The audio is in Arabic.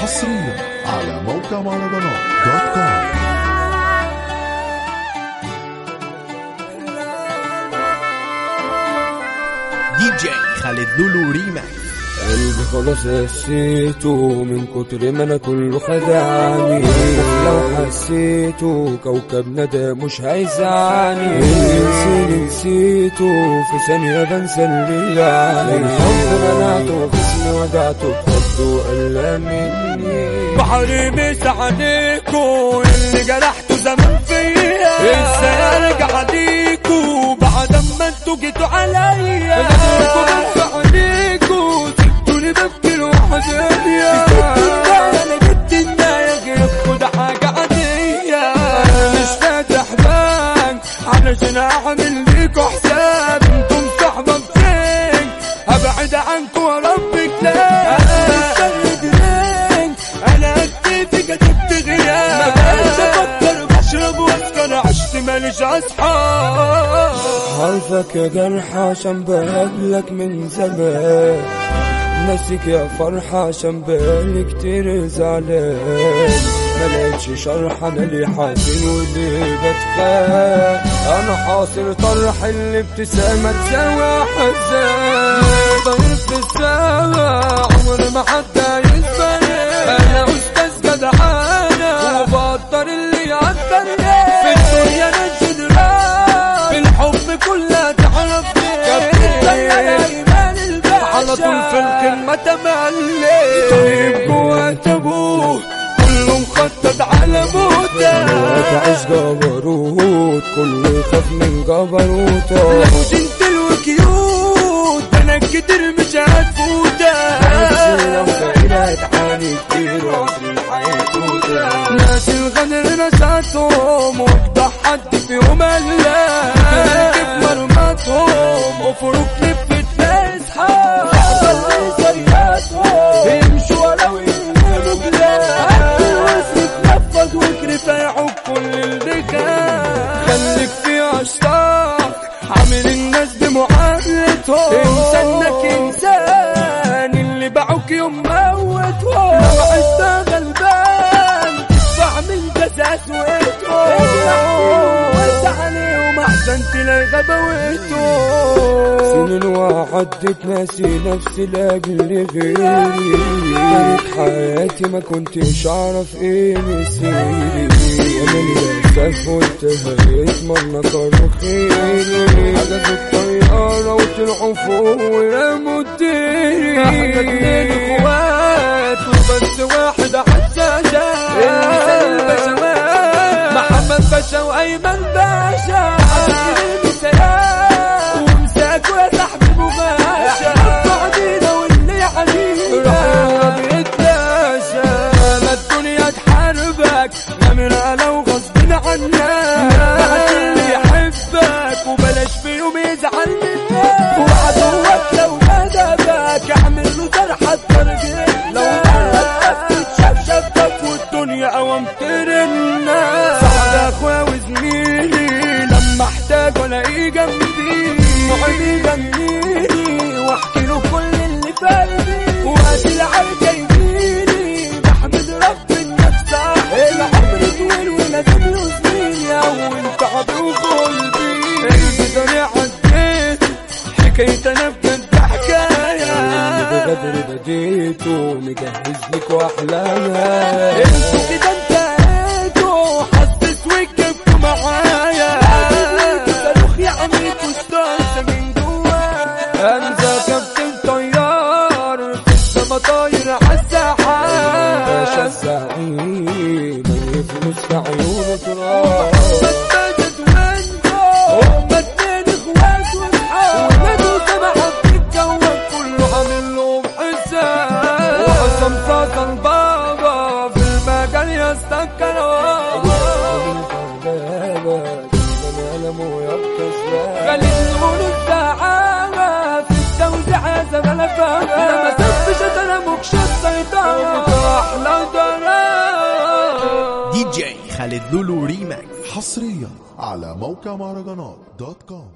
حصريا على موقع مهرجانات دوت كوم. دي جي خالد لولو ريماكس قلبي خلاص نسيته من كتر ما أنا كله خدعني لو حسيته كوكبنا ده مش هيزعلني نسيني نسيته في ثانية بنسى اللي يعني الحب منعته جسمي وجعته اتخض وقلى مني. بحري مش عليكو اللي جرحته زمان فيا. إزاي ارجع ليكو بعد ما أنتوا جيتوا عليا أنتوا عليكو سبتوني ببكي لوحدي أنا جبت النايا غيركوا ده حاجة عادية مش فاتح بنك علشان اعمل ليكوا حساب أنتم صحبة بتين هبعد عنكوا وربك لا. مستني درين أنا اكتفي كتبت غياب. ما بقتش أفكر بشرب واسكر عشت ماليش أصحاب. عارفك يا جرح عشان بقابلك من زمان؟ ناسيك يا فرحة عشان بقالي كتير زعلان ملقتش شرح أنا ليه حزين وليه بتخان أنا حاصر طرح الابتسامة تساوي حزان طير في السما عمر ما حد يخاف من جبروته لو جنتل وكيوت أنا كتير مش هتفوتها بقينا تعاني كتير ناس الغدر نساتهم واجدع حد فيهم ألا. كيف مرماتهم وفروق بمعاملتهم انسى انك إنسان اللي باعوك يوم موتهم لو عشت غلبان تدفع من جزاسوتهم وانت عليهم احسن تلاقي غبوتهم سنين وعدت ناسي نفسي لاجل غيري. حياتي ما كنتش اعرف إيه مسيري وأنا للاسف قلت هيتمنى كانوا خيري حجزوا الطيارة وطلعوا فوق ورموا الديري إحنا اتنين اخوات وبس واحد محمد باشا وايمن باشا love. بغدر بديته مجهز لك واحلامها أنتوا كده انتهيتوا حسس وجبتوا معايا صاروخ يا عميكوا أستاذ من جوايا انزل كابتن طيار في السما طاير باشا عالساحات الزعيم اللي فلوس في عيونه تراب خلي نقول السعادة في لما سبش أنا مكش السيطرة أحلى دي جي خالد لولو ريماكس حصريا على موقع مهرجانات دوت كوم.